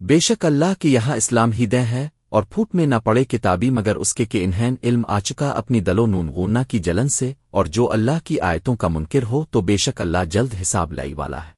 بے شک اللہ کی یہاں اسلام ہی دہ ہے اور پھوٹ میں نہ پڑے کتابی مگر اس کے کہ انہین علم آ چکا اپنی دلو نون کی جلن سے اور جو اللہ کی آیتوں کا منکر ہو تو بے شک اللہ جلد حساب لائی والا ہے۔